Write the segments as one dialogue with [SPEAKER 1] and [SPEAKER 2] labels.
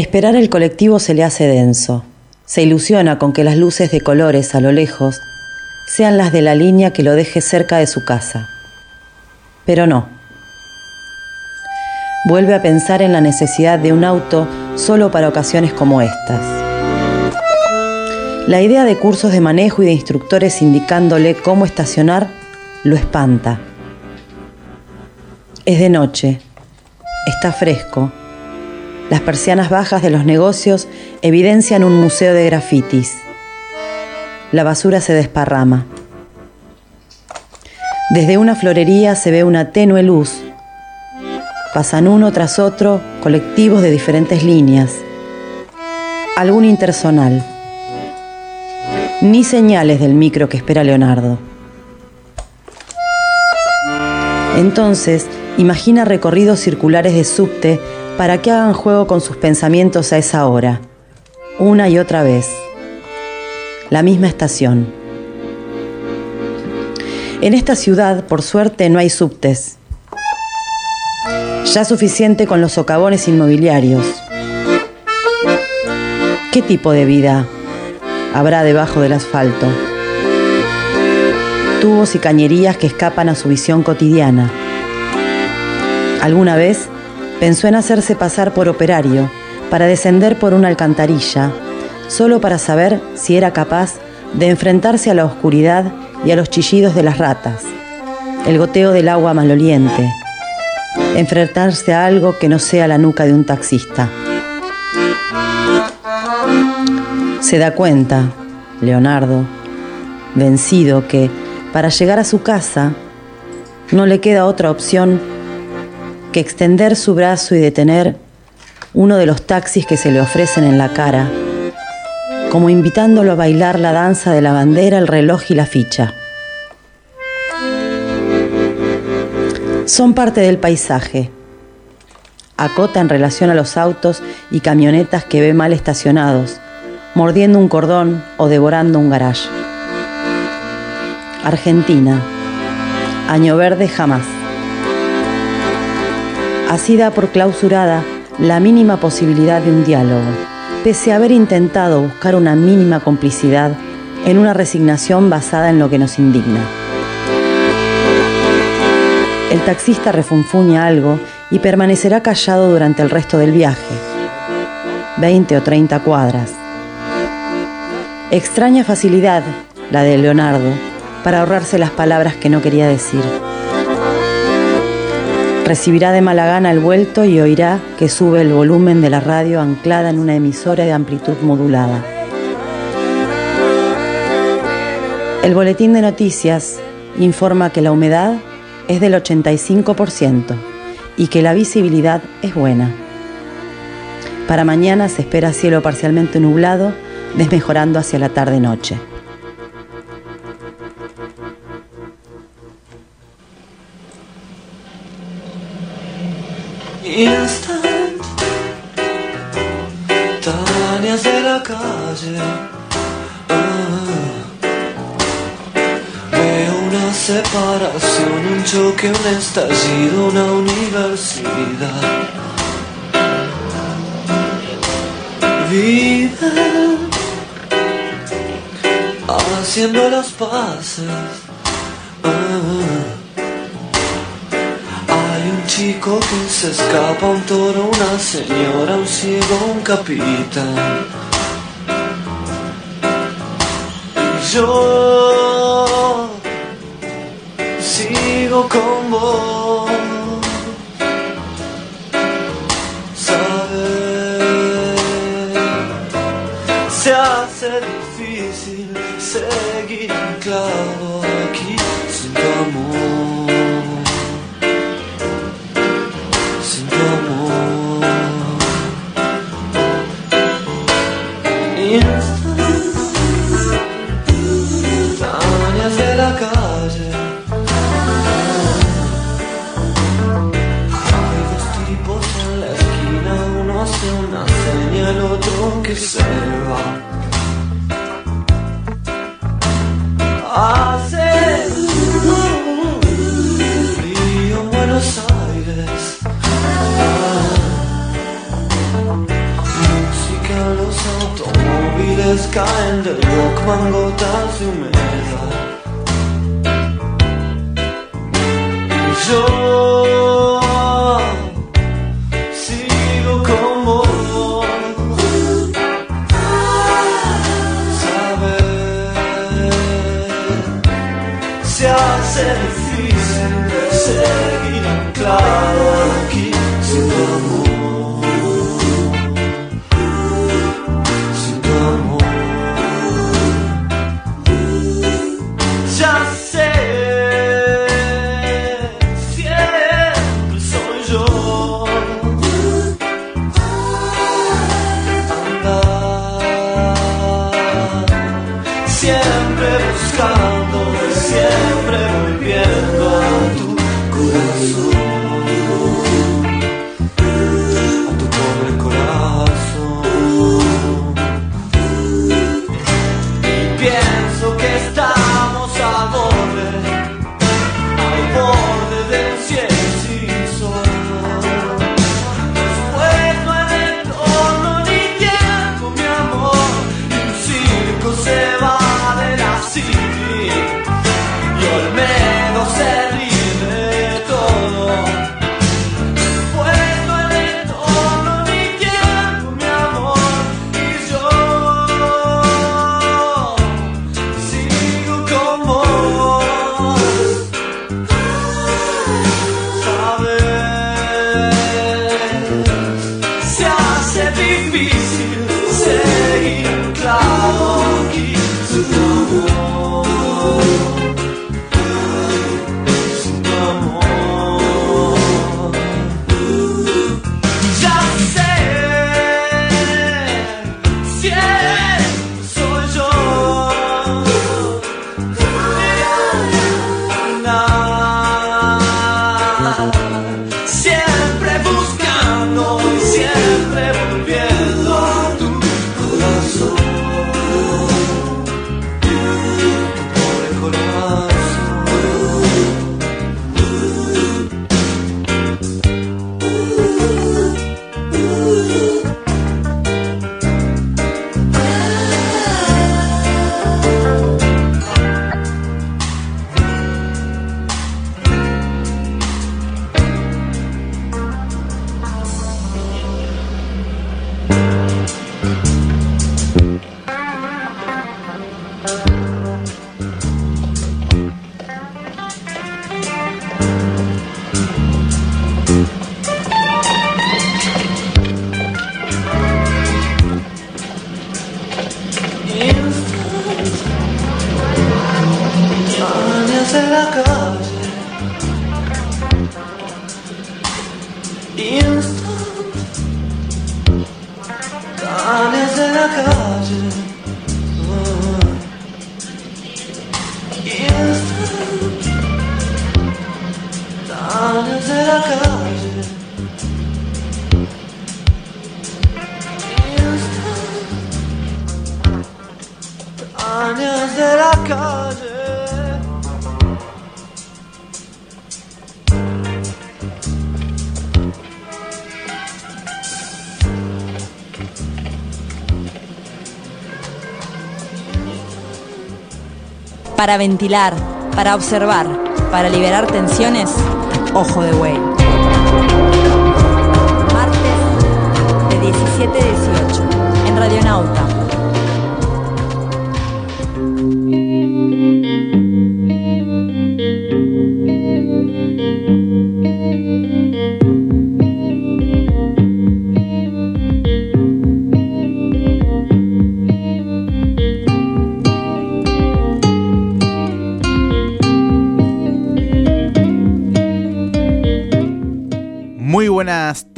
[SPEAKER 1] Esperar el colectivo se le hace denso. Se ilusiona con que las luces de colores a lo lejos sean las de la línea que lo deje cerca de su casa. Pero no. Vuelve a pensar en la necesidad de un auto solo para ocasiones como estas. La idea de cursos de manejo y de instructores indicándole cómo estacionar lo espanta. Es de noche, está fresco. Las persianas bajas de los negocios evidencian un museo de grafitis. La basura se desparrama. Desde una florería se ve una tenue luz. Pasan uno tras otro colectivos de diferentes líneas. Algún intersonal. Ni señales del micro que espera Leonardo. Entonces, imagina recorridos circulares de subte para que hagan juego con sus pensamientos a esa hora, una y otra vez. La misma estación. En esta ciudad, por suerte, no hay subtes. Ya suficiente con los socavones inmobiliarios. ¿Qué tipo de vida habrá debajo del asfalto? Tubos y cañerías que escapan a su visión cotidiana. Alguna vez pensó en hacerse pasar por operario para descender por una alcantarilla, solo para saber si era capaz de enfrentarse a la oscuridad y a los chillidos de las ratas, el goteo del agua maloliente, enfrentarse a algo que no sea la nuca de un taxista. Se da cuenta, Leonardo, vencido, que para llegar a su casa no le queda otra opción que extender su brazo y detener uno de los taxis que se le ofrecen en la cara como invitándolo a bailar la danza de la bandera, el reloj y la ficha. Son parte del paisaje. Acota en relación a los autos y camionetas que ve mal estacionados, mordiendo un cordón o devorando un garage. Argentina. Año verde jamás. Así da por clausurada la mínima posibilidad de un diálogo pese a haber intentado buscar una mínima complicidad en una resignación basada en lo que nos indigna. El taxista refunfuña algo y permanecerá callado durante el resto del viaje, 20 o 30 cuadras. Extraña facilidad la de Leonardo para ahorrarse las palabras que no quería decir. Recibirá de mala gana el vuelto y oirá que sube el volumen de la radio anclada en una emisora de amplitud modulada. El boletín de noticias informa que la humedad es del 85% y que la visibilidad es buena. Para mañana se espera cielo parcialmente nublado, desmejorando hacia la tarde-noche.
[SPEAKER 2] Instantáneas de la calle. Ah. Una separación, un choque, un estallido, una universidad. Vida haciendo las paces. Chico que se escapa, un toro, una señora, un ciego, un capitán. Y yo sigo con vos. Caen del Walkman gotas de humedad. Y yo hace difícil seguir anclado aquí
[SPEAKER 3] Para ventilar, para observar, para liberar tensiones, ojo de buey. Martes de 17 a 18 en Radionauta.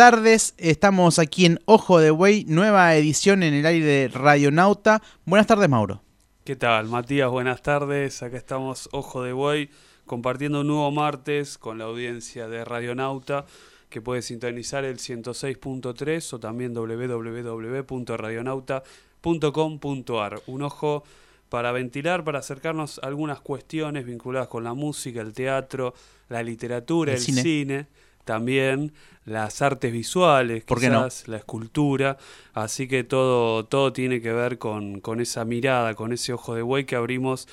[SPEAKER 4] Tardes, estamos aquí en Ojo de Buey, nueva edición en el aire de Radionauta. Buenas tardes, Mauro.
[SPEAKER 5] ¿Qué tal, Matías? Buenas tardes. Acá estamos, Ojo de Buey, compartiendo un nuevo martes con la audiencia de Radionauta, que puede sintonizar el 106.3 o también www.radionauta.com.ar. Un ojo para ventilar, para acercarnos a algunas cuestiones vinculadas con la música, el teatro, la literatura,
[SPEAKER 4] El
[SPEAKER 5] el,
[SPEAKER 4] cine.
[SPEAKER 5] cine. También las artes visuales, quizás, la escultura, así que todo, todo tiene que ver con, con esa mirada, con ese ojo de buey que abrimos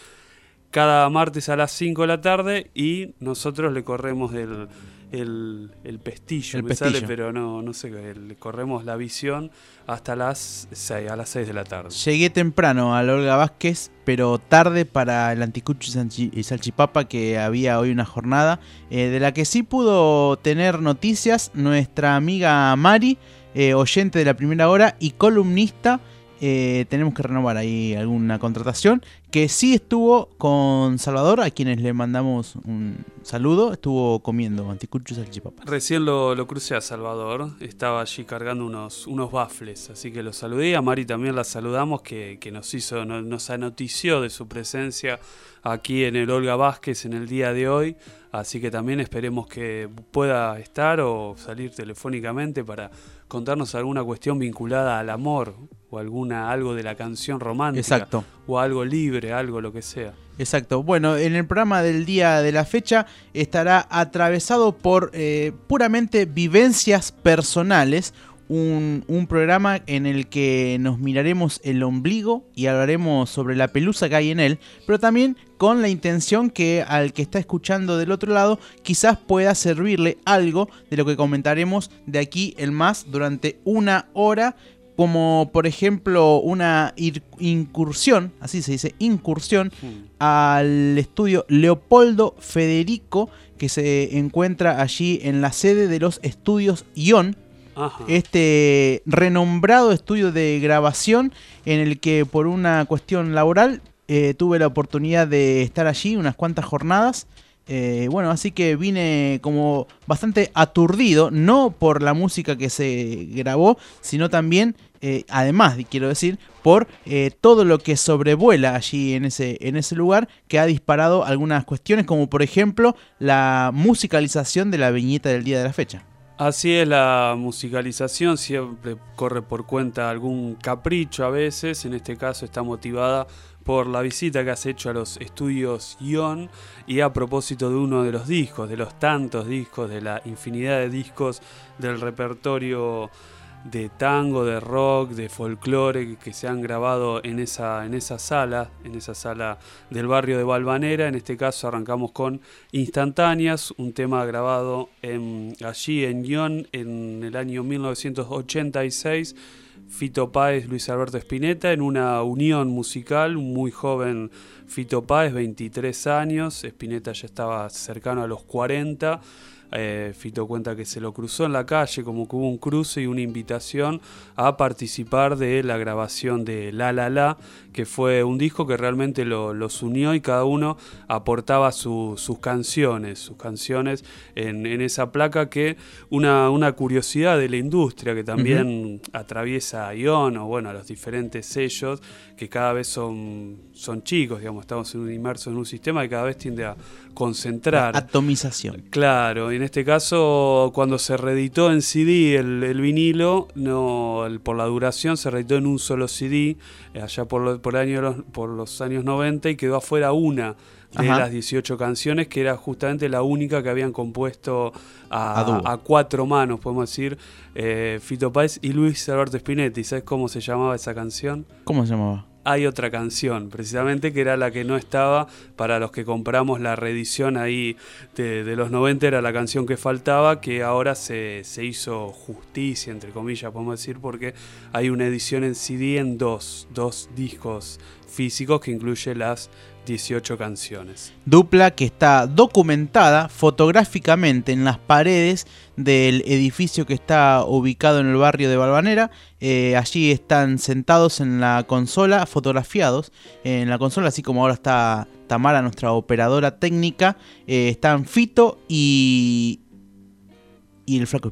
[SPEAKER 5] cada martes a las 5 de la tarde y nosotros le corremos el, el, el pestillo,
[SPEAKER 4] El
[SPEAKER 5] sale,
[SPEAKER 4] pestillo.
[SPEAKER 5] pero no, no sé, le corremos la visión hasta las 6, a las 6 de la tarde.
[SPEAKER 4] Llegué temprano a la Olga Vázquez, pero tarde para el anticucho y salchipapa que había hoy una jornada, eh, de la que sí pudo tener noticias nuestra amiga Mari, eh, oyente de la primera hora y columnista. Eh, tenemos que renovar ahí alguna contratación. Que sí estuvo con Salvador, a quienes le mandamos un saludo. Estuvo comiendo anticucho y salchipapa.
[SPEAKER 5] Recién lo, lo crucé a Salvador, estaba allí cargando unos, unos bafles, así que lo saludé. A Mari también la saludamos, que, que nos hizo, no- nos anotició de su presencia aquí en el Olga Vázquez en el día de hoy. Así que también esperemos que pueda estar o salir telefónicamente para contarnos alguna cuestión vinculada al amor o alguna algo de la canción romántica
[SPEAKER 4] Exacto.
[SPEAKER 5] o algo libre, algo lo que sea.
[SPEAKER 4] Exacto. Bueno, en el programa del día de la fecha estará atravesado por eh, puramente vivencias personales. Un, un programa en el que nos miraremos el ombligo y hablaremos sobre la pelusa que hay en él, pero también con la intención que al que está escuchando del otro lado quizás pueda servirle algo de lo que comentaremos de aquí el más durante una hora como por ejemplo una incursión, así se dice, incursión al estudio Leopoldo Federico que se encuentra allí en la sede de los estudios ION, Este renombrado estudio de grabación en el que por una cuestión laboral eh, tuve la oportunidad de estar allí unas cuantas jornadas. Eh, bueno, así que vine como bastante aturdido, no por la música que se grabó, sino también, eh, además, quiero decir, por todo lo que sobrevuela allí en ese, en ese lugar, que ha disparado algunas cuestiones, como por ejemplo la musicalización de la viñeta del día de la fecha.
[SPEAKER 5] Así es la musicalización, siempre corre por cuenta algún capricho a veces, en este caso está motivada por la visita que has hecho a los estudios Ion. Y a propósito de uno de los discos, de los tantos discos, de la infinidad de discos del repertorio de tango, de rock, de folclore que, se han grabado en esa, en esa sala, en esa sala del barrio de Valvanera. En este caso arrancamos con Instantáneas, un tema grabado en- allí en Guión en el año 1986. Fito Páez, Luis Alberto Spinetta, en una unión musical, muy joven Fito Páez, 23 años, Spinetta ya estaba cercano a los 40, eh, Fito cuenta que se lo cruzó en la calle, como que hubo un cruce y una invitación a participar de la grabación de La La La, que fue un disco que realmente lo- los unió y cada uno aportaba su- sus canciones, sus canciones en, en esa placa que una, una curiosidad de la industria que también atraviesa a Ion o bueno, a los diferentes sellos que cada vez son, son chicos, digamos, estamos inmersos en un sistema que cada vez tiende a concentrar.
[SPEAKER 4] Atomización.
[SPEAKER 5] Claro, en este caso, cuando se reeditó en CD el, el vinilo, no, el- por la duración se reeditó en un solo CD, eh, allá por, lo- por, año, por los años 90, y quedó afuera una de
[SPEAKER 4] Ajá.
[SPEAKER 5] las 18 canciones, que era justamente la única que habían compuesto a,
[SPEAKER 4] A dúo.
[SPEAKER 5] a cuatro manos, podemos decir, eh, Fito Páez y Luis Alberto Spinetti. ¿Sabes cómo se llamaba esa canción?
[SPEAKER 4] ¿Cómo se llamaba?
[SPEAKER 5] Hay otra canción, precisamente que era la que no estaba para los que compramos la reedición ahí de, de los 90, era la canción que faltaba, que ahora se, se hizo justicia, entre comillas, podemos decir, porque hay una edición en CD en dos, dos discos físicos que incluye las 18 canciones.
[SPEAKER 4] Dupla que está documentada fotográficamente en las paredes del edificio que está ubicado en el barrio de Balvanera. Eh, allí están sentados en la consola, fotografiados en la consola, así como ahora está Tamara, nuestra operadora técnica. Eh, están Fito y. y el Flaco.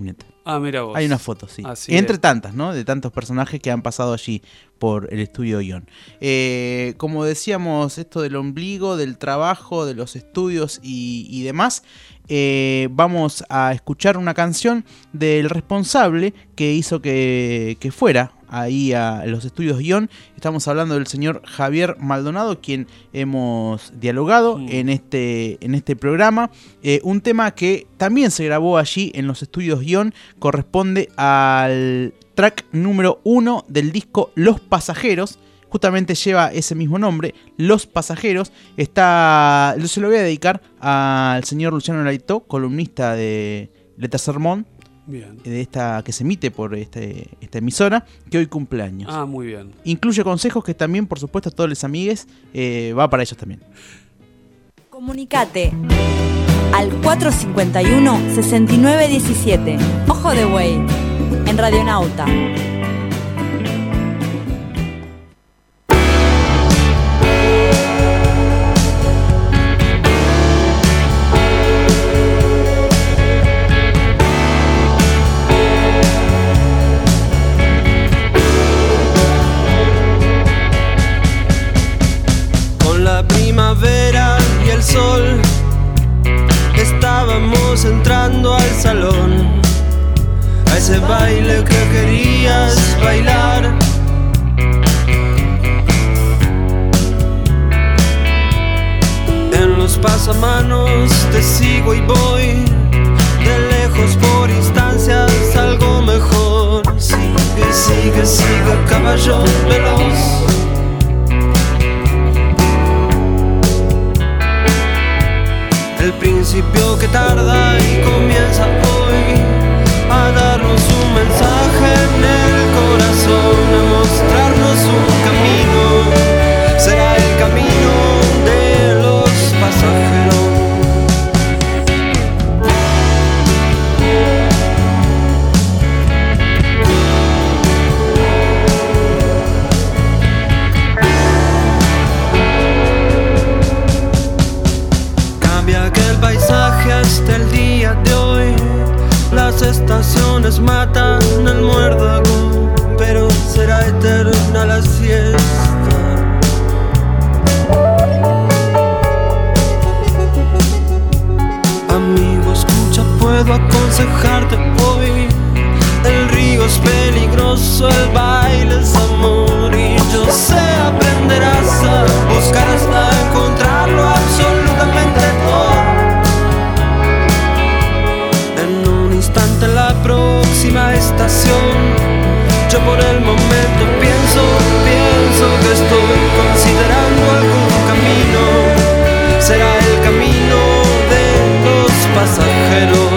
[SPEAKER 5] Ah, mira vos.
[SPEAKER 4] Hay una foto, sí.
[SPEAKER 5] Así
[SPEAKER 4] Entre
[SPEAKER 5] es.
[SPEAKER 4] tantas, ¿no? De tantos personajes que han pasado allí por el estudio Ion. Eh, como decíamos, esto del ombligo, del trabajo, de los estudios y, y demás. Eh, vamos a escuchar una canción del responsable que hizo que, que fuera ahí a los estudios guion. Estamos hablando del señor Javier Maldonado, quien hemos dialogado en, este, en este programa. Eh, un tema que también se grabó allí en los estudios guion corresponde al track número uno del disco Los Pasajeros. Justamente lleva ese mismo nombre, Los Pasajeros. Está, se lo voy a dedicar al señor Luciano Laito, columnista de Leta Sermón,
[SPEAKER 5] Bien.
[SPEAKER 4] de esta que se emite por este, esta emisora, que hoy cumple años.
[SPEAKER 5] Ah, muy bien.
[SPEAKER 4] Incluye consejos que también, por supuesto, a todos los amigues eh, va para ellos también.
[SPEAKER 6] Comunicate al 451-6917. Ojo de Buey, en Radionauta.
[SPEAKER 7] Ese baile que querías bailar. En los pasamanos te sigo y voy, de lejos por instancias algo mejor. Sigue, sigue, sigue, caballo veloz. El principio que tarda y comienza hoy darnos un mensaje en el corazón, a mostrarnos un camino. Las estaciones matan el muérdago, pero será eterna la siesta. Amigo, escucha, puedo aconsejarte hoy. El río es peligroso, el baile es amor y yo sé aprenderás a buscar hasta encontrarlo yo por el momento pienso, pienso que estoy considerando algún camino. Será el camino de los pasajeros.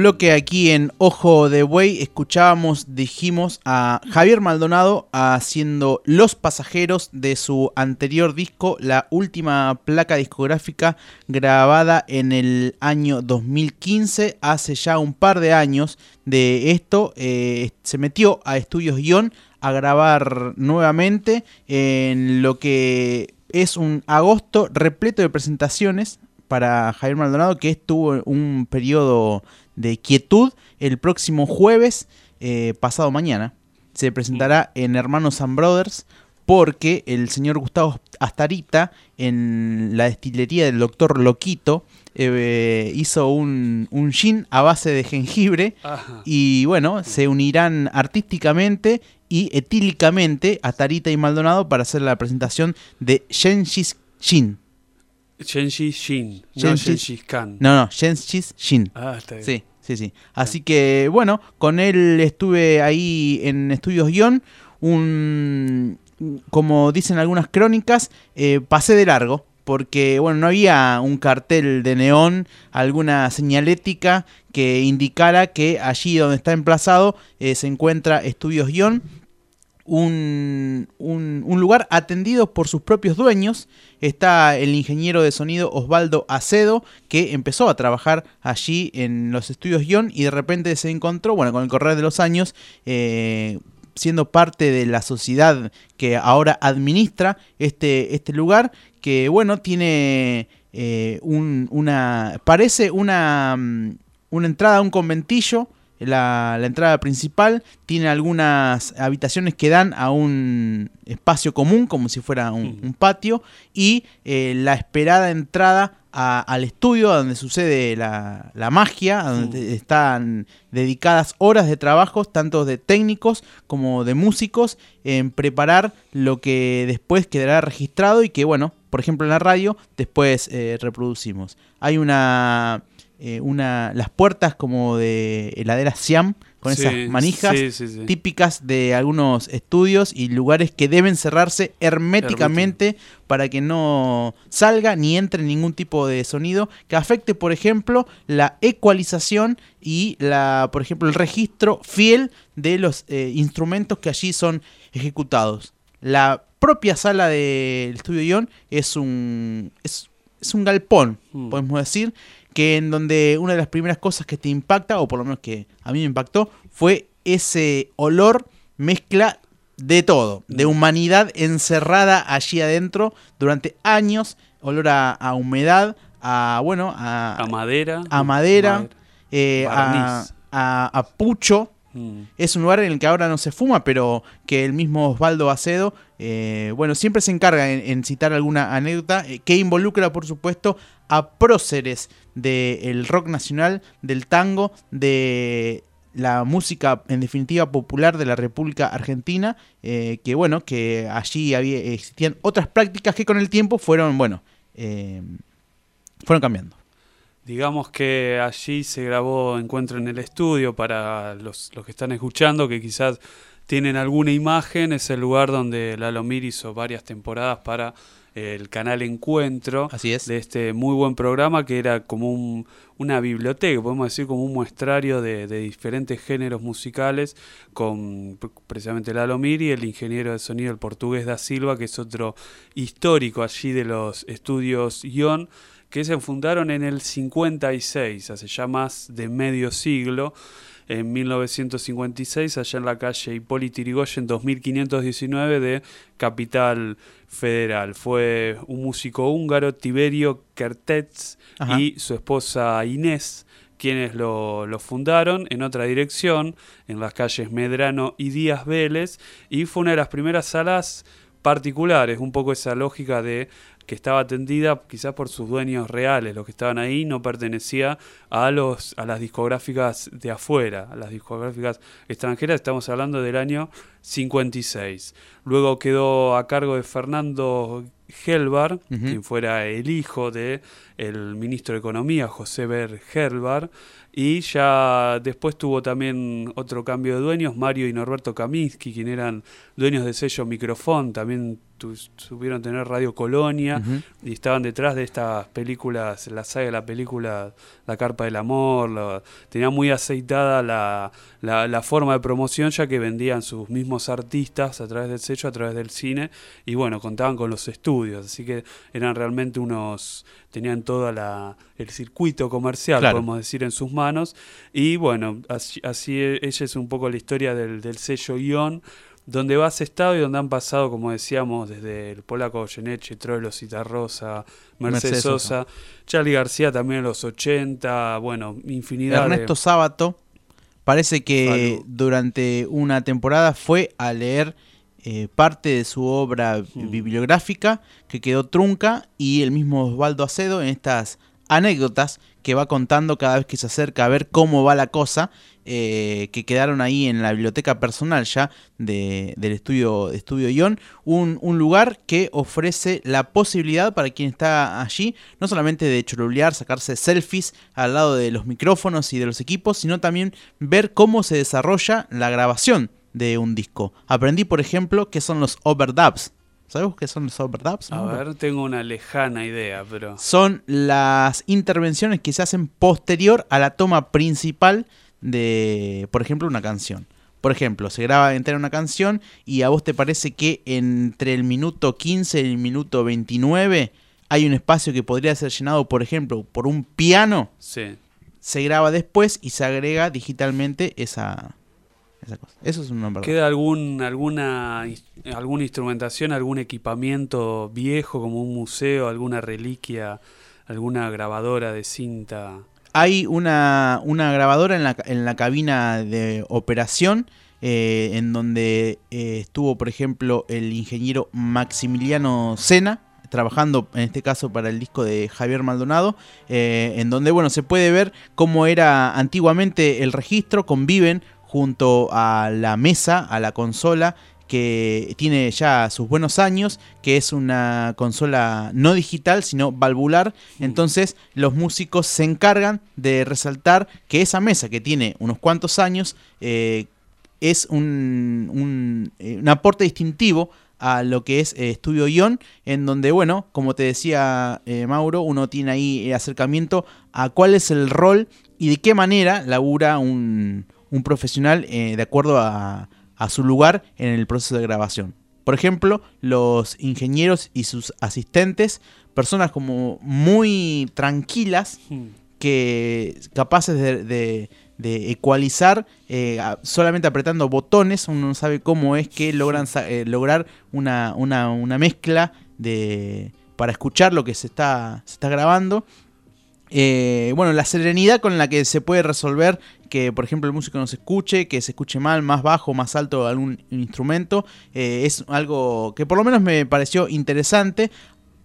[SPEAKER 4] bloque aquí en Ojo de Buey. Escuchábamos, dijimos, a Javier Maldonado haciendo Los Pasajeros de su anterior disco, la última placa discográfica grabada en el año 2015, hace ya un par de años de esto. eh, se metió a Estudios Guión a grabar nuevamente en lo que es un agosto repleto de presentaciones para Javier Maldonado, que estuvo un periodo de quietud. El próximo jueves, eh, pasado mañana, se presentará en Hermanos and Brothers porque el señor Gustavo Astarita en la destilería del doctor Loquito eh, hizo un, un gin a base de jengibre
[SPEAKER 5] Ajá.
[SPEAKER 4] y bueno, se unirán artísticamente y etílicamente Astarita y Maldonado para hacer la presentación de Genghis Gin.
[SPEAKER 5] Genji Shin, no Genghis Khan.
[SPEAKER 4] No, no, Genghis Gin.
[SPEAKER 5] Ah, está bien.
[SPEAKER 4] Sí, sí, sí. Así que, bueno, con él estuve ahí en Estudios Guión. Un, como dicen algunas crónicas, eh, pasé de largo. porque bueno, no había un cartel de neón, alguna señalética que indicara que allí donde está emplazado eh, se encuentra Estudios Guión, un, un- lugar atendido por sus propios dueños. Está el ingeniero de sonido Osvaldo Acedo, que empezó a trabajar allí en los estudios Guión y de repente se encontró, bueno, con el correr de los años, eh, siendo parte de la sociedad que ahora administra este, este lugar, que bueno, tiene eh, un- una, parece una, mm, una entrada a un conventillo, la, la entrada principal, tiene algunas habitaciones que dan a un espacio común, como si fuera un, patio, y eh, la esperada entrada a- al estudio a donde sucede la, la magia, a donde están dedicadas horas de trabajo, tanto de técnicos como de músicos, en preparar lo que después quedará registrado y que, bueno, por ejemplo en la radio, después eh, reproducimos. Hay una, eh, una, las puertas como de heladera Siam, con
[SPEAKER 5] Sí,
[SPEAKER 4] esas manijas
[SPEAKER 5] sí, sí, sí.
[SPEAKER 4] típicas de algunos estudios y lugares que deben cerrarse herméticamente para que no salga ni entre ningún tipo de sonido que afecte, por ejemplo, la ecualización y la, por ejemplo, el registro fiel de los eh, instrumentos que allí son ejecutados. La propia sala del estudio Ion es un es, es un galpón,
[SPEAKER 5] Mm.
[SPEAKER 4] podemos decir, que en donde una de las primeras cosas que te impacta, o por lo menos que a mí me impactó, fue ese olor mezcla de todo, de humanidad encerrada allí adentro durante años, olor a, a humedad, a bueno, a,
[SPEAKER 5] A madera.
[SPEAKER 4] a madera, eh, a, pucho.
[SPEAKER 5] Mm.
[SPEAKER 4] Es un lugar en el que ahora no se fuma, pero que el mismo Osvaldo Acedo, eh, bueno, siempre se encarga en, en citar alguna anécdota eh, que involucra, por supuesto, a próceres del rock nacional, del tango, de la música, en definitiva, popular de la República Argentina, eh, que bueno, que allí había, existían otras prácticas que con el tiempo fueron, bueno, eh, fueron cambiando.
[SPEAKER 5] Digamos que allí se grabó Encuentro en el Estudio para los, los que están escuchando, que quizás tienen alguna imagen, es el lugar donde Lalo Mir hizo varias temporadas para el canal Encuentro
[SPEAKER 4] Así es.
[SPEAKER 5] de este muy buen programa que era como un- una biblioteca, podemos decir como un muestrario de, de diferentes géneros musicales con pr- precisamente Lalo Mir y el ingeniero de sonido el portugués da Silva, que es otro histórico allí de los estudios Ion, que se fundaron en el 56, hace ya más de medio siglo. En 1956, allá en la calle Hipólito Yrigoyen, 2519 de Capital Federal. Fue un músico húngaro, Tiberio Kertész,
[SPEAKER 4] Ajá.
[SPEAKER 5] y su esposa Inés, quienes lo, lo fundaron en otra dirección, en las calles Medrano y Díaz Vélez, y fue una de las primeras salas particulares, un poco esa lógica de que estaba atendida quizás por sus dueños reales, los que estaban ahí, no pertenecía a los a las discográficas de afuera, a las discográficas extranjeras, estamos hablando del año 56. Luego quedó a cargo de Fernando Helbar,
[SPEAKER 4] Ujú.
[SPEAKER 5] quien fuera el hijo de el ministro de Economía, José Ber Helbar, y ya después tuvo también otro cambio de dueños, Mario y Norberto Kaminsky, quien eran dueños de sello Microfón, también tu- supieron tener Radio Colonia y estaban detrás de estas películas, la saga de la película La Carpa del Amor, lo- tenía muy aceitada la, la, la forma de promoción ya que vendían sus mismos artistas a través del sello, a través del cine y bueno, contaban con los estudios, así que eran realmente unos, tenían toda la, el circuito comercial,
[SPEAKER 4] Claro.
[SPEAKER 5] podemos decir, en sus manos y bueno, así, así e- ella es un poco la historia del, del sello Ion donde vas estado y donde han pasado, como decíamos, desde el polaco Goyeneche, Troilo, Citarrosa, Mercedes
[SPEAKER 4] Mercedes
[SPEAKER 5] Sosa, Charlie García también en los 80, bueno, infinidad
[SPEAKER 4] Ernesto
[SPEAKER 5] de...
[SPEAKER 4] Sábato parece que
[SPEAKER 5] Salud.
[SPEAKER 4] durante una temporada fue a leer eh, parte de su obra
[SPEAKER 5] Mm.
[SPEAKER 4] bibliográfica que quedó trunca y el mismo Osvaldo Acedo en estas anécdotas que va contando cada vez que se acerca a ver cómo va la cosa, eh, que quedaron ahí en la biblioteca personal ya de- del estudio, estudio Ion, un, un lugar que ofrece la posibilidad para quien está allí, no solamente de cholulear, sacarse selfies al lado de los micrófonos y de los equipos, sino también ver cómo se desarrolla la grabación de un disco. Aprendí, por ejemplo, qué son los overdubs. ¿Sabes qué son los overdubs?
[SPEAKER 5] A ver, tengo una lejana idea, pero...
[SPEAKER 4] Son las intervenciones que se hacen posterior a la toma principal de, por ejemplo, una canción. Por ejemplo, se graba entera una canción y a vos te parece que entre el minuto 15 y el minuto 29 hay un espacio que podría ser llenado, por ejemplo, por un piano.
[SPEAKER 5] Sí.
[SPEAKER 4] Se graba después y se agrega digitalmente esa, esa cosa. Eso es una verdad.
[SPEAKER 5] ¿Queda algún, alguna, alguna instrumentación, algún equipamiento viejo como un museo, alguna reliquia, alguna grabadora de cinta?
[SPEAKER 4] Hay una, una grabadora en la, en la cabina de operación, eh, en donde eh, estuvo, por ejemplo, el ingeniero Maximiliano Sena, trabajando en este caso para el disco de Javier Maldonado, eh, en donde bueno se puede ver cómo era antiguamente el registro, conviven junto a la mesa, a la consola que tiene ya sus buenos años, que es una consola no digital, sino valvular. Entonces los músicos se encargan de resaltar que esa mesa que tiene unos cuantos años eh, es un, un, eh, un aporte distintivo a lo que es eh, Estudio Ion, en donde, bueno, como te decía eh, Mauro, uno tiene ahí eh, acercamiento a cuál es el rol y de qué manera labura un, un profesional eh, de acuerdo a, a su lugar en el proceso de grabación. Por ejemplo, los ingenieros y sus asistentes, personas como muy tranquilas,
[SPEAKER 5] Hmm.
[SPEAKER 4] que capaces de, de- de ecualizar eh, solamente apretando botones, uno no sabe cómo es que logran eh, lograr una, una- una mezcla de, para escuchar lo que se está, se está grabando. Eh, bueno, la serenidad con la que se puede resolver que, por ejemplo, el músico no se escuche, que se escuche mal, más bajo, más alto algún instrumento, eh, es algo que por lo menos me pareció interesante.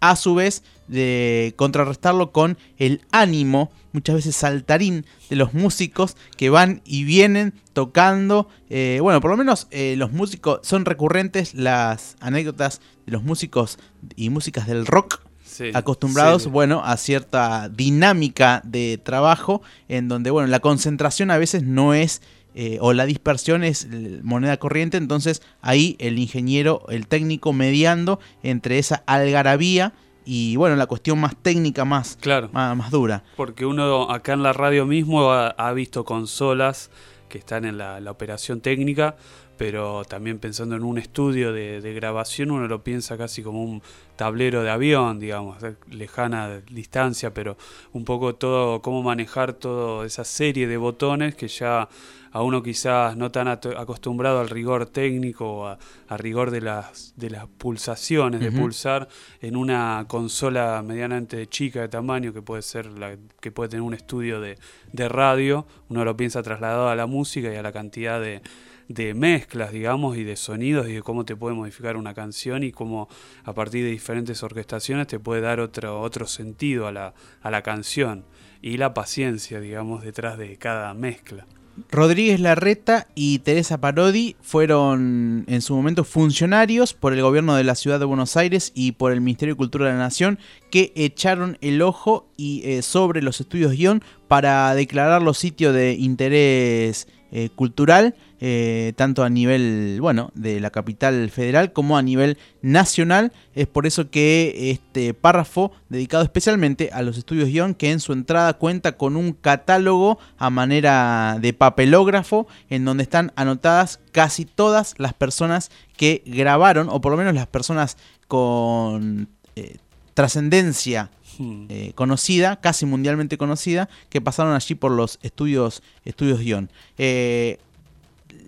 [SPEAKER 4] A su vez, de contrarrestarlo con el ánimo, muchas veces saltarín, de los músicos que van y vienen tocando. Eh, bueno, por lo menos eh, los músicos son recurrentes las anécdotas de los músicos y músicas del rock
[SPEAKER 5] Sí.
[SPEAKER 4] acostumbrados,
[SPEAKER 5] Sí.
[SPEAKER 4] bueno, a cierta dinámica de trabajo en donde, bueno, la concentración a veces no es eh, o la dispersión es moneda corriente, entonces ahí el ingeniero, el técnico mediando entre esa algarabía y, bueno, la cuestión más técnica, más,
[SPEAKER 5] Claro.
[SPEAKER 4] más, más dura.
[SPEAKER 5] Porque uno acá en la radio mismo ha, ha visto consolas que están en la, la operación técnica, pero también pensando en un estudio de, de grabación, uno lo piensa casi como un tablero de avión, digamos, a lejana distancia, pero un poco todo, cómo manejar toda esa serie de botones que ya a uno quizás no tan acostumbrado al rigor técnico o a, a rigor de las, de las pulsaciones, de pulsar en una consola medianamente chica de tamaño que puede ser la, que puede tener un estudio de, de radio, uno lo piensa trasladado a la música y a la cantidad de, de mezclas, digamos, y de sonidos y de cómo te puede modificar una canción y cómo a partir de diferentes orquestaciones te puede dar otro, otro sentido a la, a la canción y la paciencia, digamos, detrás de cada mezcla.
[SPEAKER 4] Rodríguez Larreta y Teresa Parodi fueron en su momento funcionarios por el gobierno de la ciudad de Buenos Aires y por el Ministerio de Cultura de la Nación que echaron el ojo y, eh, sobre los estudios guion para declararlos sitio de interés eh, cultural, eh, tanto a nivel, bueno, de la capital federal como a nivel nacional. Es por eso que este párrafo dedicado especialmente a los estudios guion, que en su entrada cuenta con un catálogo a manera de papelógrafo, en donde están anotadas casi todas las personas que grabaron, o por lo menos las personas con eh, trascendencia
[SPEAKER 5] Hmm.
[SPEAKER 4] eh, conocida, casi mundialmente conocida, que pasaron allí por los estudios, estudios guion. Eh,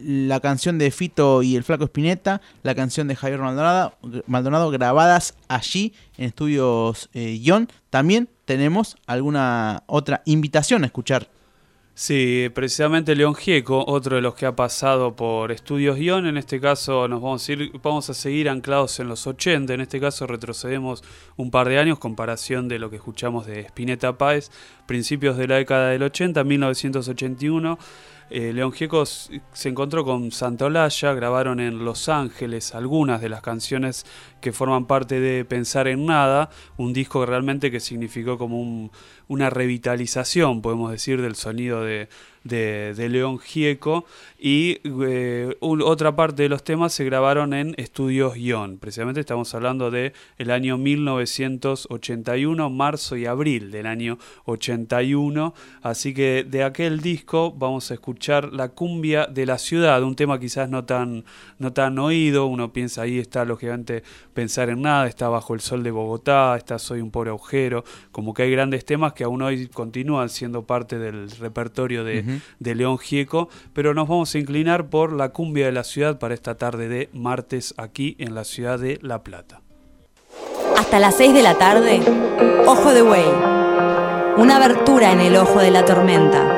[SPEAKER 4] la canción de Fito y el Flaco Espineta, la canción de Javier Maldonado, grabadas allí en estudios eh, guion. También tenemos alguna otra invitación a escuchar.
[SPEAKER 5] Sí, precisamente León Gieco, otro de los que ha pasado por Estudios Guión, en este caso nos vamos a ir, vamos a seguir anclados en los 80, en este caso retrocedemos un par de años, comparación de lo que escuchamos de Spinetta Páez, principios de la década del 80, 1981. Eh, León Gieco s- se encontró con Santa Olalla, grabaron en Los Ángeles algunas de las canciones que forman parte de Pensar en Nada, un disco realmente que significó como un- una revitalización, podemos decir, del sonido de, de, León Gieco y eh, otra parte de los temas se grabaron en Estudios Ion. Precisamente estamos hablando de el año 1981, marzo y abril del año 81. Así que de aquel disco vamos a escuchar La cumbia de la ciudad, un tema quizás no tan, no tan oído. Uno piensa ahí está lógicamente pensar en nada, está bajo el sol de Bogotá, está Soy un pobre agujero, como que hay grandes temas que aún hoy continúan siendo parte del repertorio de, De León Gieco, pero nos vamos a inclinar por la cumbia de la ciudad para esta tarde de martes aquí en la ciudad de La Plata.
[SPEAKER 3] Hasta las 6 de la tarde, Ojo de Buey. Una abertura en el ojo de la tormenta.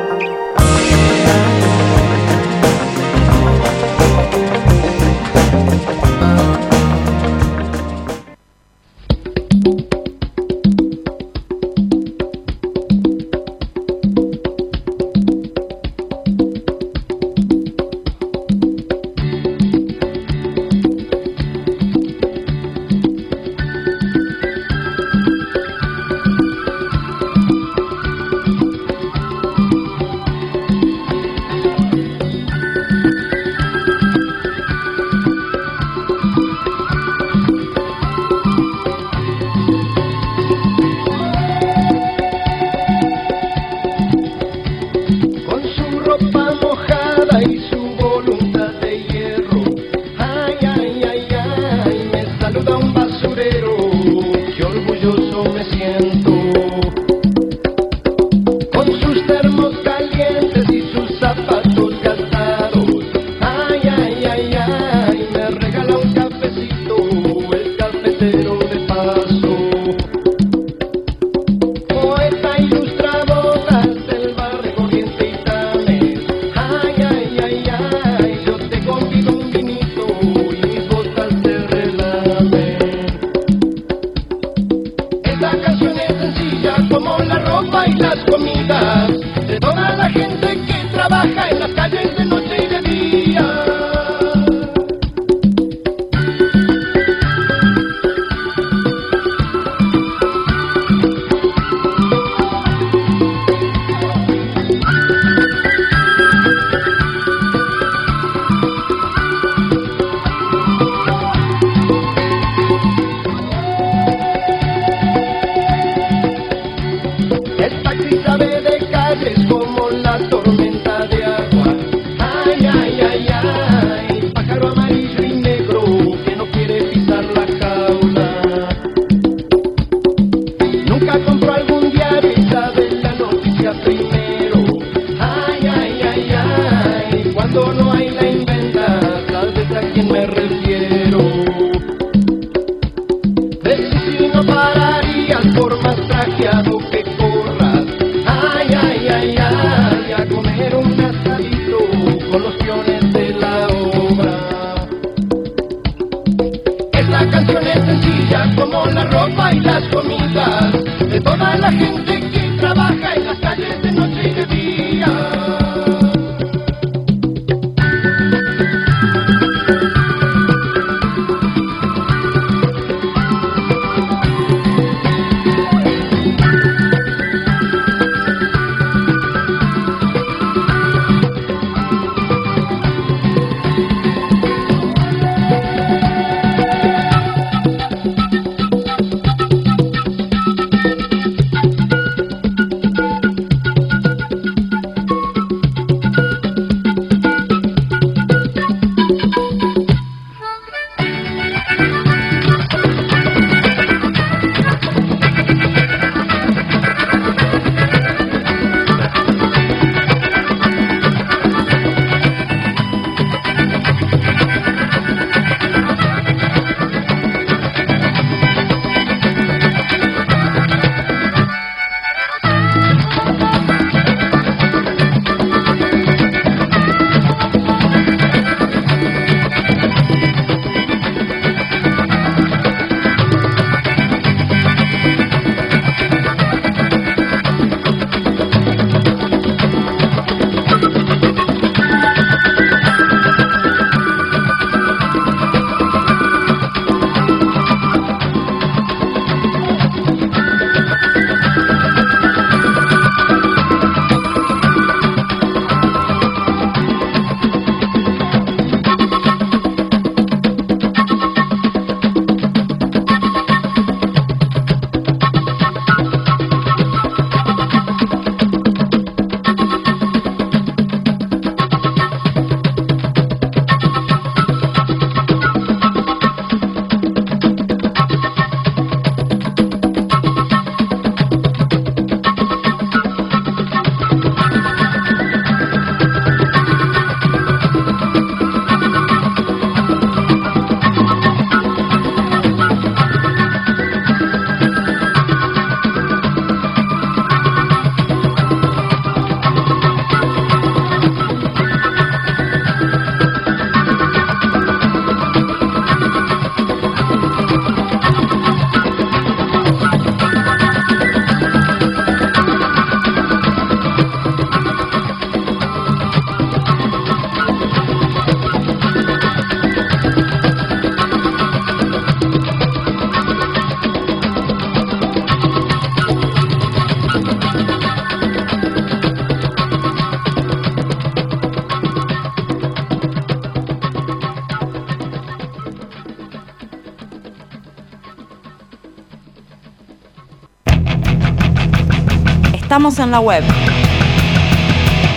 [SPEAKER 8] En la
[SPEAKER 3] web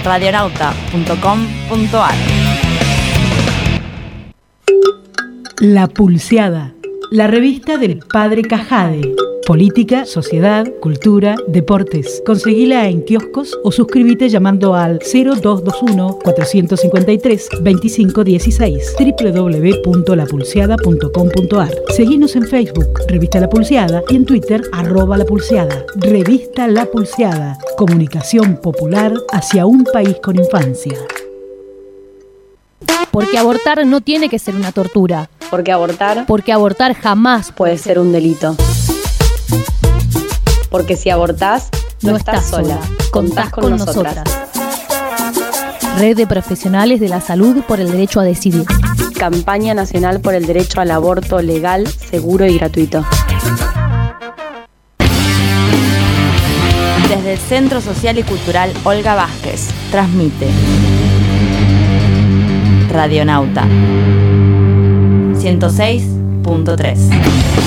[SPEAKER 3] radionauta.com.ar.
[SPEAKER 9] La Pulseada, la revista del Padre Cajade. Política, sociedad, cultura, deportes. Conseguila en kioscos o suscríbete llamando al 0221-453-2516 www.lapulseada.com.ar Seguinos en Facebook, Revista La Pulseada, y en Twitter, arroba La Pulseada. Revista La Pulseada, comunicación popular hacia un país con infancia.
[SPEAKER 10] Porque abortar no tiene que ser una tortura.
[SPEAKER 11] Porque abortar
[SPEAKER 10] Porque abortar jamás
[SPEAKER 11] puede ser un delito. Porque si abortás, no, estás sola. Contás con, nosotras.
[SPEAKER 10] Red de Profesionales de la Salud por el Derecho a Decidir.
[SPEAKER 11] Campaña Nacional por el Derecho al Aborto Legal, Seguro y Gratuito.
[SPEAKER 3] Desde el Centro Social y Cultural Olga Vázquez, transmite Radionauta 106.3.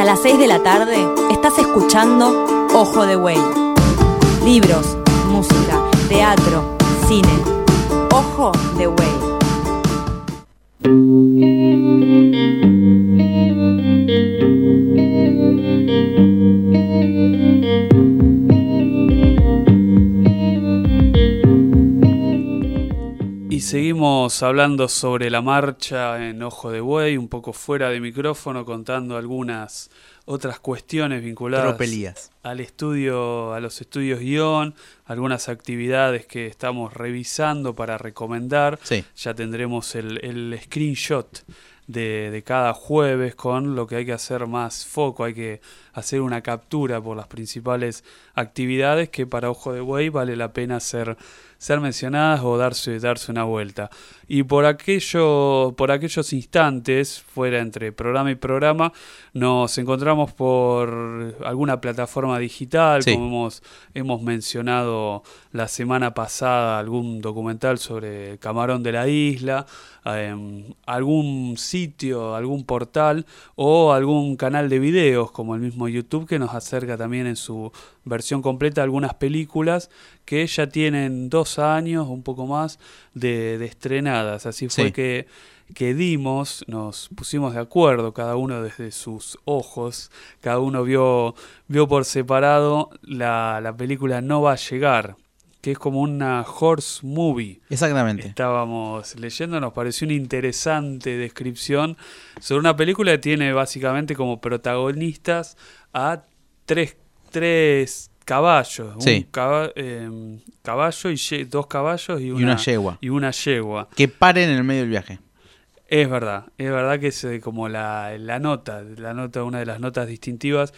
[SPEAKER 3] Hasta las 6 de la tarde estás escuchando Ojo de Güey. Libros, música, teatro, cine. Ojo de Güey.
[SPEAKER 5] Hablando sobre la marcha en Ojo de Buey, un poco fuera de micrófono, contando algunas otras cuestiones vinculadas
[SPEAKER 4] Tropelías.
[SPEAKER 5] al estudio, a los estudios guion, algunas actividades que estamos revisando para recomendar.
[SPEAKER 4] Sí.
[SPEAKER 5] Ya tendremos el, el screenshot de, de cada jueves con lo que hay que hacer más foco, hay que hacer una captura por las principales actividades que para Ojo de Buey vale la pena ser, ser mencionadas o darse, darse una vuelta. Y por, aquello, por aquellos instantes, fuera entre programa y programa, nos encontramos por alguna plataforma digital,
[SPEAKER 4] Sí.
[SPEAKER 5] como hemos, hemos mencionado la semana pasada, algún documental sobre Camarón de la Isla, em, algún sitio, algún portal o algún canal de videos como el mismo YouTube que nos acerca también en su versión completa algunas películas que ya tienen dos años, un poco más, de, de estrenadas. Así fue
[SPEAKER 4] Sí.
[SPEAKER 5] que, que dimos, nos pusimos de acuerdo, cada uno desde sus ojos, cada uno vio, vio por separado la, la película No va a llegar, que es como una horse movie.
[SPEAKER 4] Exactamente.
[SPEAKER 5] Estábamos leyendo, nos pareció una interesante descripción sobre una película que tiene básicamente como protagonistas a tres, tres caballos. Un caba- em, caballo y dos caballos y
[SPEAKER 4] Y
[SPEAKER 5] una,
[SPEAKER 4] una yegua.
[SPEAKER 5] y una yegua.
[SPEAKER 4] Que paren en el medio del viaje.
[SPEAKER 5] Es verdad, es verdad que es eh, como la, la nota, la nota, una de las notas distintivas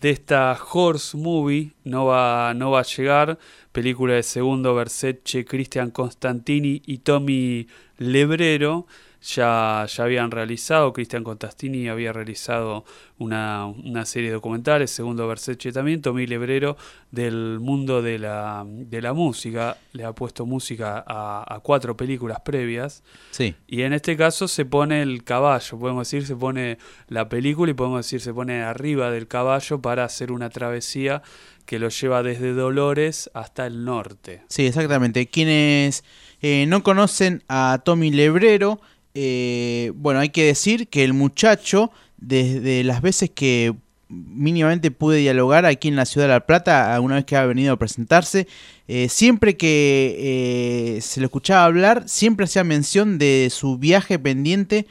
[SPEAKER 5] de esta Horse Movie, no va, no va a llegar, película de segundo Versace, Cristian Constantini y Tommy Lebrero, ya, ya habían realizado, Cristian Constantini había realizado una, una serie de documentales, segundo Versace también, Tommy Lebrero del mundo de la, de la música, le ha puesto música a, a cuatro películas previas.
[SPEAKER 4] Sí.
[SPEAKER 5] Y en este caso se pone el caballo, podemos decir, se pone la película y podemos decir, se pone arriba del caballo para hacer una travesía que lo lleva desde Dolores hasta el norte.
[SPEAKER 4] Sí, exactamente. Quienes eh, no conocen a Tommy Lebrero, eh, bueno, hay que decir que el muchacho, desde las veces que mínimamente pude dialogar aquí en la ciudad de La Plata, alguna vez que ha venido a presentarse, eh, siempre que eh, se lo escuchaba hablar, siempre hacía mención de su viaje pendiente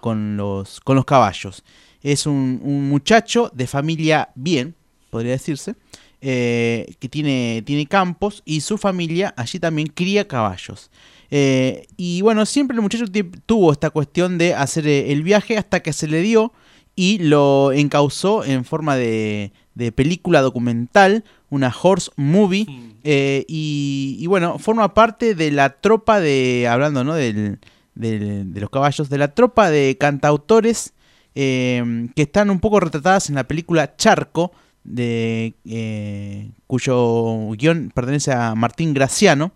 [SPEAKER 4] con, los, con los caballos. Es un, un muchacho de familia bien, podría decirse, que tiene, tiene campos y su familia allí también cría caballos. Eh, y bueno, siempre el muchacho tuvo esta cuestión de hacer eh, el viaje hasta que se le dio y lo encauzó en forma de, de película documental, una horse movie. eh, y, y bueno, forma parte de la tropa de, hablando ¿no? del, del- de los caballos, de la tropa de cantautores eh, que están un poco retratadas en la película Charco, de, eh, cuyo guion pertenece a Martín Graciano.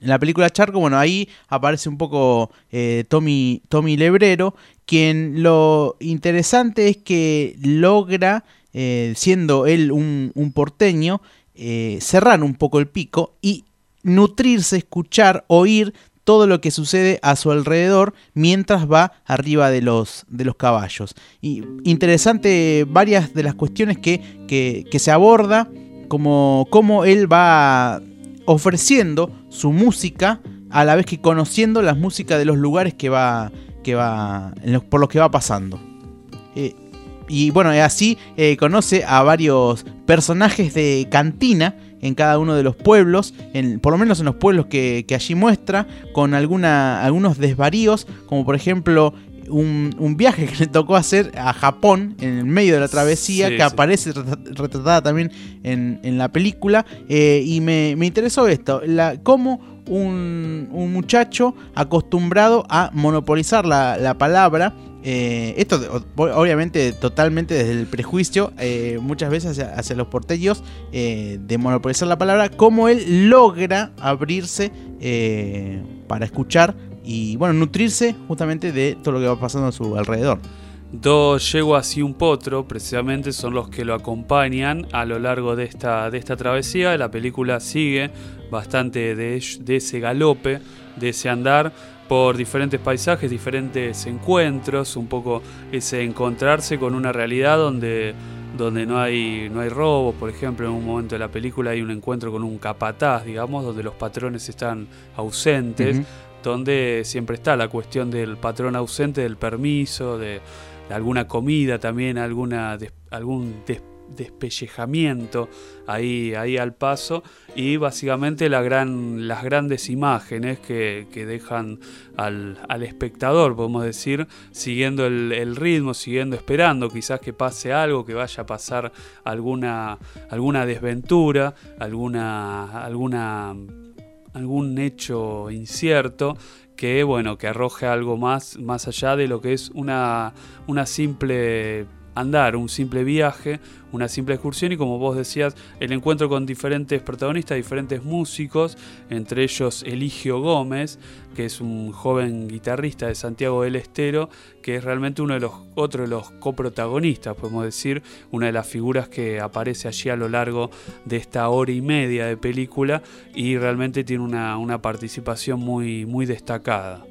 [SPEAKER 4] En la película Charco, bueno, ahí aparece un poco eh, Tommy, Tommy Lebrero, quien lo interesante es que logra, eh, siendo él un, porteño, eh, cerrar un poco el pico y nutrirse, escuchar, oír todo lo que sucede a su alrededor mientras va arriba de los, de los caballos. Y interesante varias de las cuestiones que, que, que se aborda, como cómo él va ofreciendo su música a la vez que conociendo las músicas de los lugares que va, que va por los que va pasando. Eh, y bueno, y así eh, conoce a varios personajes de cantina en cada uno de los pueblos, en, por lo menos en los pueblos que, que allí muestra, con alguna, algunos desvaríos, como por ejemplo un, un viaje que le tocó hacer a Japón en el medio de la travesía,
[SPEAKER 5] Sí,
[SPEAKER 4] que
[SPEAKER 5] sí.
[SPEAKER 4] aparece retra- retratada también en, en la película, eh, y me, me interesó esto, la, cómo un, un muchacho acostumbrado a monopolizar la, la palabra, eh, esto obviamente totalmente desde el prejuicio, eh, muchas veces hacia, hacia los porteños, eh, de monopolizar la palabra, cómo él logra abrirse para escuchar y bueno, nutrirse justamente de todo lo que va pasando a su alrededor.
[SPEAKER 5] Dos yeguas y un potro, precisamente, son los que lo acompañan a lo largo de esta, de esta travesía. La película sigue bastante de, de ese galope, de ese andar por diferentes paisajes, diferentes encuentros, un poco ese encontrarse con una realidad donde, donde no, hay, no hay robos. Por ejemplo, en un momento de la película hay un encuentro con un capataz, digamos, donde los patrones están ausentes
[SPEAKER 4] Ujú.
[SPEAKER 5] Donde siempre está la cuestión del patrón ausente, del permiso, de, alguna comida también, alguna algún des- despellejamiento ahí, ahí al paso. Y básicamente las grandes imágenes que, que dejan al, al espectador, podemos decir, siguiendo el, el ritmo, siguiendo esperando quizás que pase algo, que vaya a pasar alguna, alguna desventura, alguna, alguna algún hecho incierto que bueno que arroje algo más más allá de lo que es una una simple andar un simple viaje una simple excursión y como vos decías el encuentro con diferentes protagonistas diferentes músicos entre ellos Eligio Gómez que es un joven guitarrista de Santiago del Estero que es realmente uno de los otro de los coprotagonistas podemos decir una de las figuras que aparece allí a lo largo de esta hora y media de película y realmente tiene una, una participación muy, muy destacada.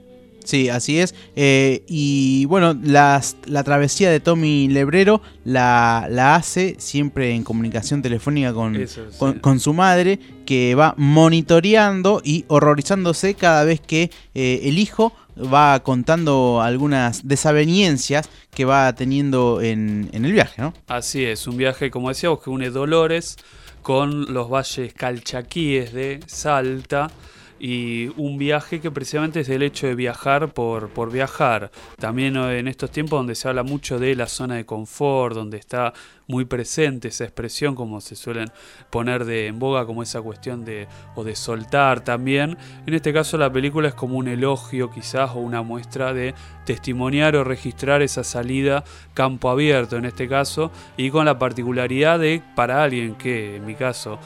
[SPEAKER 4] Sí, así es. Eh, y bueno, las- la travesía de Tommy Lebrero la, la hace siempre en comunicación telefónica con,
[SPEAKER 5] sí.
[SPEAKER 4] con, su madre, que va monitoreando y horrorizándose cada vez que eh, el hijo va contando algunas desavenencias que va teniendo en, en el viaje, ¿no?
[SPEAKER 5] Así es, un viaje, como decíamos, que une Dolores con los valles calchaquíes de Salta y un viaje que precisamente es el hecho de viajar por, por viajar. También eh, en estos tiempos donde se habla mucho de la zona de confort, donde está muy presente esa expresión, como se suelen poner de en boga, como esa cuestión de o de soltar también. En este caso la película es como un elogio quizás o una muestra de testimoniar o registrar esa salida campo abierto en este caso y con la particularidad de para alguien que en mi caso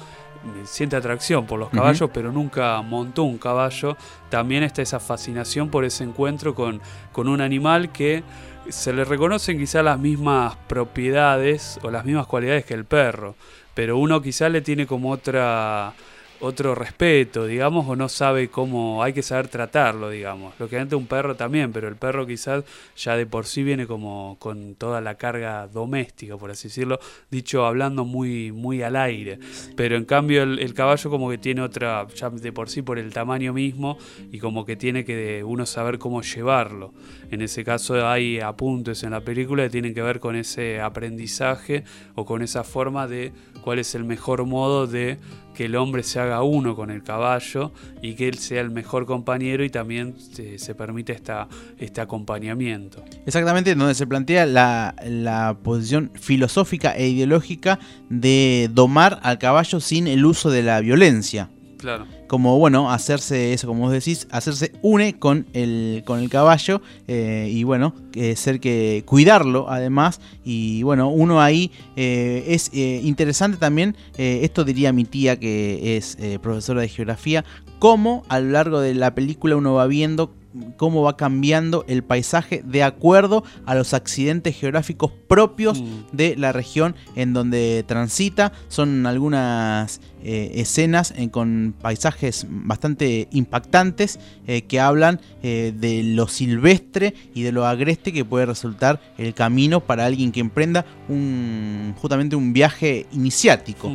[SPEAKER 5] siente atracción por los caballos, pero nunca montó un caballo, también está esa fascinación por ese encuentro con, con un animal que se le reconocen quizá las mismas propiedades o las mismas cualidades que el perro, pero uno quizá le tiene como otra otro respeto, digamos, o no sabe cómo hay que saber tratarlo, digamos. Lógicamente un perro también, pero el perro quizás ya de por sí viene como con toda la carga doméstica, por así decirlo, dicho hablando muy, muy al aire. Pero en cambio el, el caballo como que tiene otra, ya de por sí por el tamaño mismo, y como que tiene que uno saber cómo llevarlo. En ese caso hay apuntes en la película que tienen que ver con ese aprendizaje o con esa forma de cuál es el mejor modo de que el hombre se haga uno con el caballo y que él sea el mejor compañero y también se, se permite esta, este acompañamiento.
[SPEAKER 4] Exactamente, donde se plantea la, la posición filosófica e ideológica de domar al caballo sin el uso de la violencia.
[SPEAKER 5] Claro.
[SPEAKER 4] Como bueno, hacerse eso, como vos decís, hacerse une con el, con el caballo eh, y bueno, ser que cuidarlo además. Y bueno, uno ahí eh, es eh, interesante también, esto diría mi tía que es profesora de geografía, cómo a lo largo de la película uno va viendo cómo va cambiando el paisaje de acuerdo a los accidentes geográficos propios de la región en donde transita. Son algunas eh, escenas eh, con paisajes bastante impactantes eh, que hablan eh, de lo silvestre y de lo agreste que puede resultar el camino para alguien que emprenda un, justamente un viaje iniciático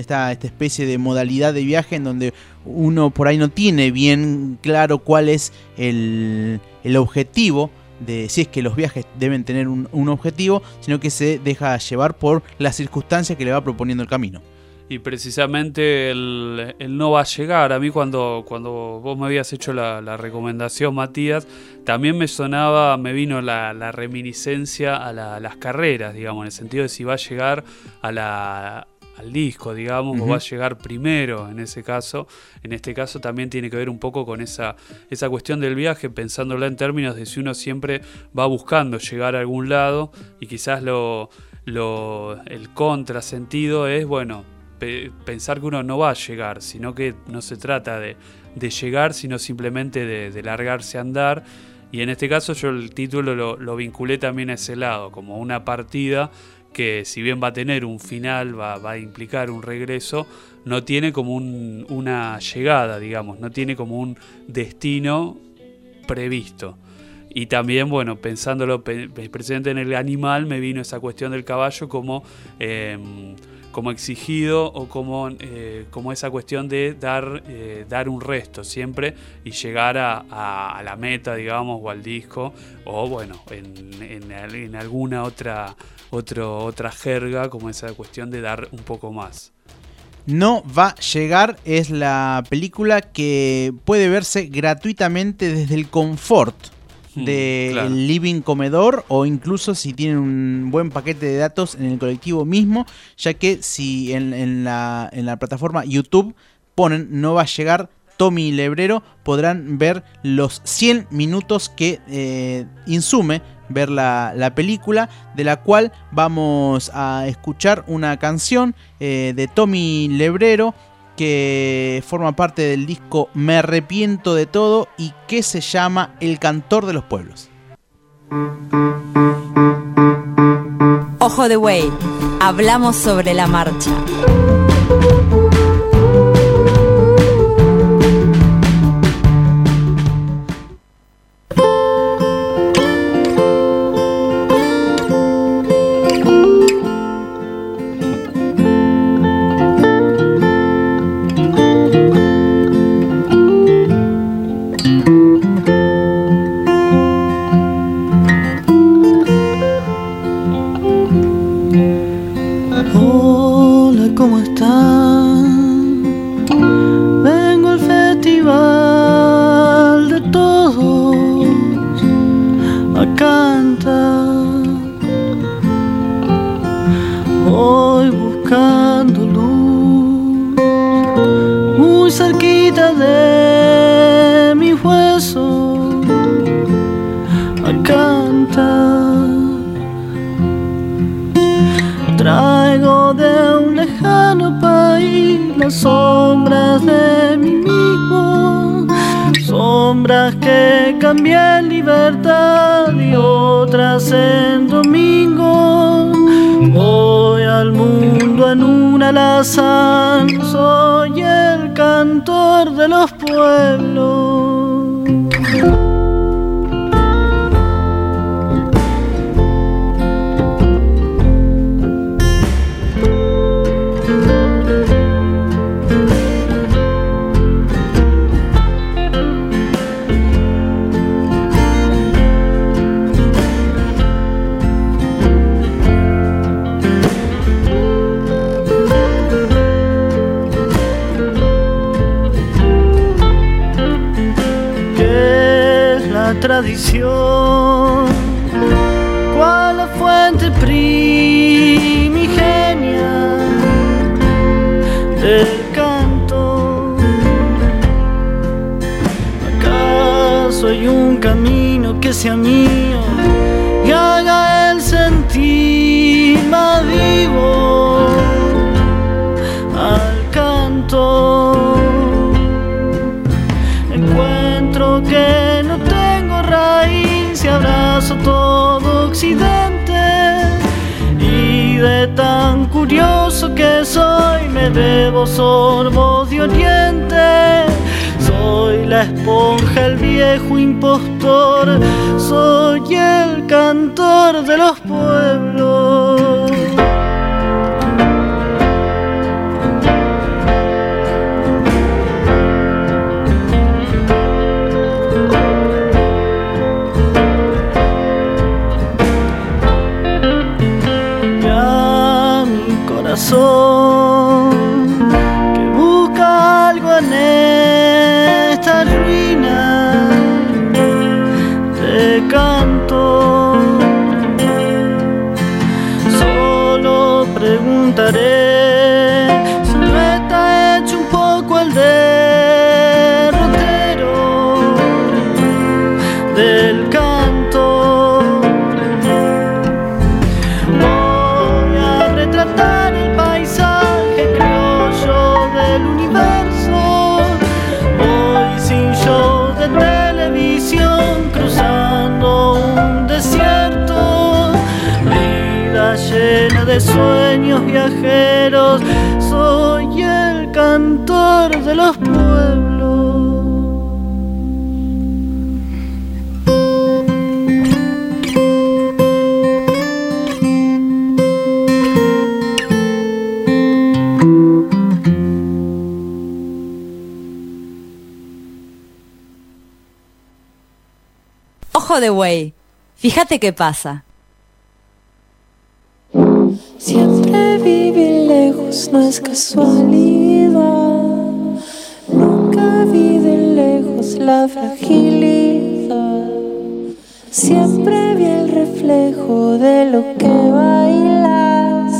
[SPEAKER 4] esta, esta especie de modalidad de viaje en donde uno por ahí no tiene bien claro cuál es el, el objetivo de si es que los viajes deben tener un, un objetivo, sino que se deja llevar por las circunstancias que le va proponiendo el camino.
[SPEAKER 5] Y precisamente el, el no va a llegar. A mí cuando, cuando vos me habías hecho la, recomendación, Matías, también me sonaba, me vino la, la reminiscencia a las carreras, digamos, en el sentido de si va a llegar a la, al disco, digamos, o va a llegar primero en ese caso. En este caso también tiene que ver un poco con esa, esa cuestión del viaje, pensándola en términos de si uno siempre va buscando llegar a algún lado y quizás lo, lo, el contrasentido es, bueno, pe- pensar que uno no va a llegar, sino que no se trata de, de llegar, sino simplemente de, de largarse a andar. Y en este caso yo el título lo, lo vinculé también a ese lado, como una partida que si bien va a tener un final, va, va a implicar un regreso, no tiene como un- una llegada, digamos, no tiene como un destino previsto. Y también, bueno, pensándolo pe- pe- presente en el animal, me vino esa cuestión del caballo como, eh, como exigido o como, eh, como esa cuestión de dar, eh, dar un resto siempre y llegar a, la meta, digamos, o al disco, o bueno, en, en alguna otra, otro, otra jerga, como esa cuestión de dar un poco más.
[SPEAKER 4] No va a llegar es la película que puede verse gratuitamente desde el confort
[SPEAKER 5] Mm,
[SPEAKER 4] del
[SPEAKER 5] claro.
[SPEAKER 4] living comedor o incluso si tienen un buen paquete de datos en el colectivo mismo, ya que si en, en la, en la plataforma YouTube ponen no va a llegar Tommy Lebrero, podrán ver los 100 minutos que eh, insume ver la, la película, de la cual vamos a escuchar una canción eh, de Tommy Lebrero que forma parte del disco Me arrepiento de todo y que se llama El cantor de los pueblos.
[SPEAKER 3] Ojo de Güey. Hablamos sobre la marcha.
[SPEAKER 2] Cambié en libertad y otras en domingo. Voy al mundo en un alazán, soy el cantor de los pueblos. tradición, cual la fuente primigenia del canto.
[SPEAKER 12] ¿Acaso hay un camino que se anida? Bebo sorbos de. Soy la esponja, el viejo impostor, soy el cantor de los pueblos. Ya mi corazón De
[SPEAKER 3] buey. Fíjate qué pasa.
[SPEAKER 13] Siempre vivir lejos no es casualidad. Nunca vi de lejos la fragilidad. Siempre vi el reflejo de lo que bailas.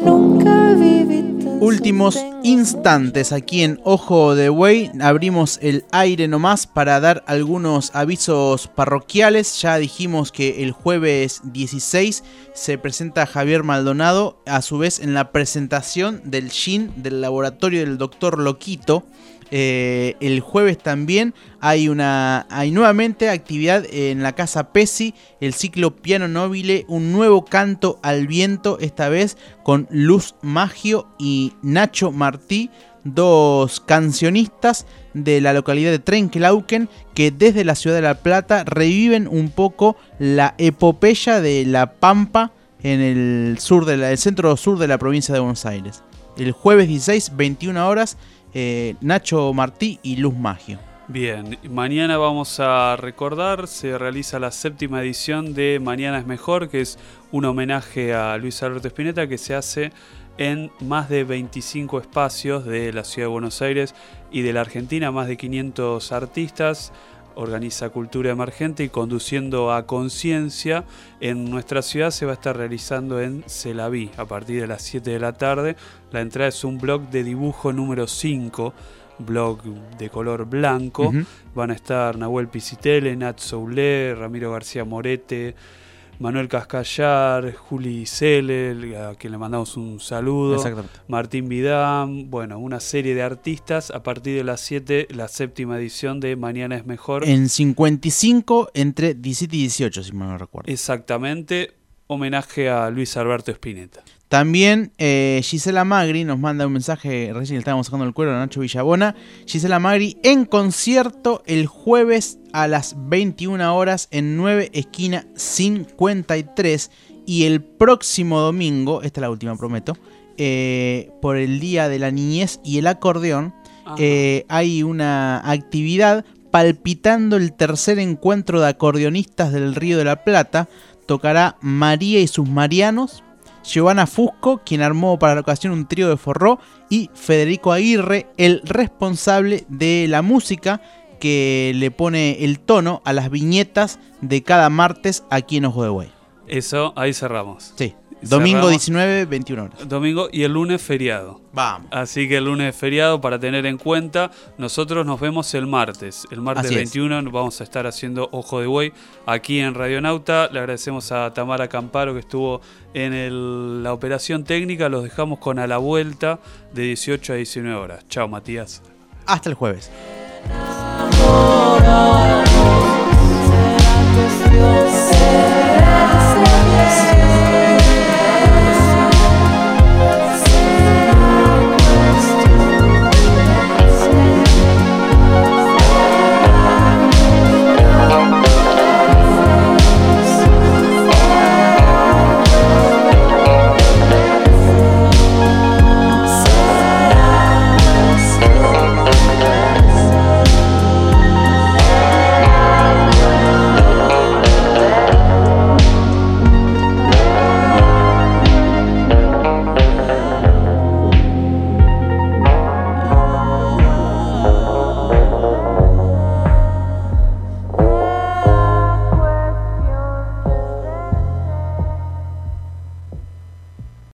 [SPEAKER 13] Nunca viví tan
[SPEAKER 4] Últimos instantes aquí en Ojo de Buey. Abrimos el aire nomás para dar algunos avisos parroquiales. Ya dijimos que el jueves 16 se presenta Javier Maldonado, a su vez en la presentación del GIN del laboratorio del doctor Loquito. Eh, el jueves también hay una hay nuevamente actividad en la casa Pesi, el ciclo Piano Nobile, un nuevo canto al viento, esta vez con Luz Magio y Nacho Martí, dos cancionistas de la localidad de Trenquelauquen que desde la ciudad de La Plata reviven un poco la epopeya de la Pampa en el sur de la- el centro sur de la provincia de Buenos Aires. El jueves 16, 21 horas, eh, Nacho Martí y Luz Magio.
[SPEAKER 5] Bien, mañana vamos a recordar, se realiza la séptima edición de Mañana es Mejor, que es un homenaje a Luis Alberto Spinetta que se hace en más de 25 espacios de la ciudad de Buenos Aires y de la Argentina, más de 500 artistas. Organiza Cultura Emergente y conduciendo a conciencia en nuestra ciudad se va a estar realizando en Celaví a partir de las 7 de la tarde. La entrada es un blog de dibujo número 5 blog de color blanco. Van a estar Nahuel Pisitele, Nat Soule, Ramiro García Morete, Manuel Cascallar, Juli Cele, a quien le mandamos un saludo. Martín Vidam, bueno, una serie de artistas a partir de las 7, la séptima edición de Mañana es Mejor.
[SPEAKER 4] En 55 entre 17 y 18, si mal no recuerdo.
[SPEAKER 5] Exactamente, homenaje a Luis Alberto Spinetta.
[SPEAKER 4] También eh, Gisela Magri nos manda un mensaje, recién le estábamos sacando el cuero a Nacho Villabona. Gisela Magri en concierto el jueves a las 21 horas en 9 esquina 53. Y el próximo domingo, esta es la última prometo, eh, por el Día de la Niñez y el Acordeón, eh, hay una actividad palpitando el tercer encuentro de acordeonistas del Río de la Plata. Tocará María y sus Marianos, Giovanna Fusco, quien armó para la ocasión un trío de forró, y Federico Aguirre, el responsable de la música que le pone el tono a las viñetas de cada martes aquí en Ojo de Buey.
[SPEAKER 5] Eso, ahí cerramos.
[SPEAKER 4] Sí. Domingo
[SPEAKER 5] cerramos-
[SPEAKER 4] 19, 21 horas.
[SPEAKER 5] Domingo y el lunes feriado.
[SPEAKER 4] Vamos.
[SPEAKER 5] Así que el lunes es feriado para tener en cuenta. Nosotros nos vemos el martes. El martes
[SPEAKER 4] Así es.
[SPEAKER 5] 21 vamos a estar haciendo Ojo de Buey aquí en Radionauta. Le agradecemos a Tamara Camparo que estuvo en el- la operación técnica. Los dejamos con a la vuelta de 18 a 19 horas. Chao, Matías.
[SPEAKER 4] Hasta el jueves.
[SPEAKER 13] Será cuestión, será, será, será.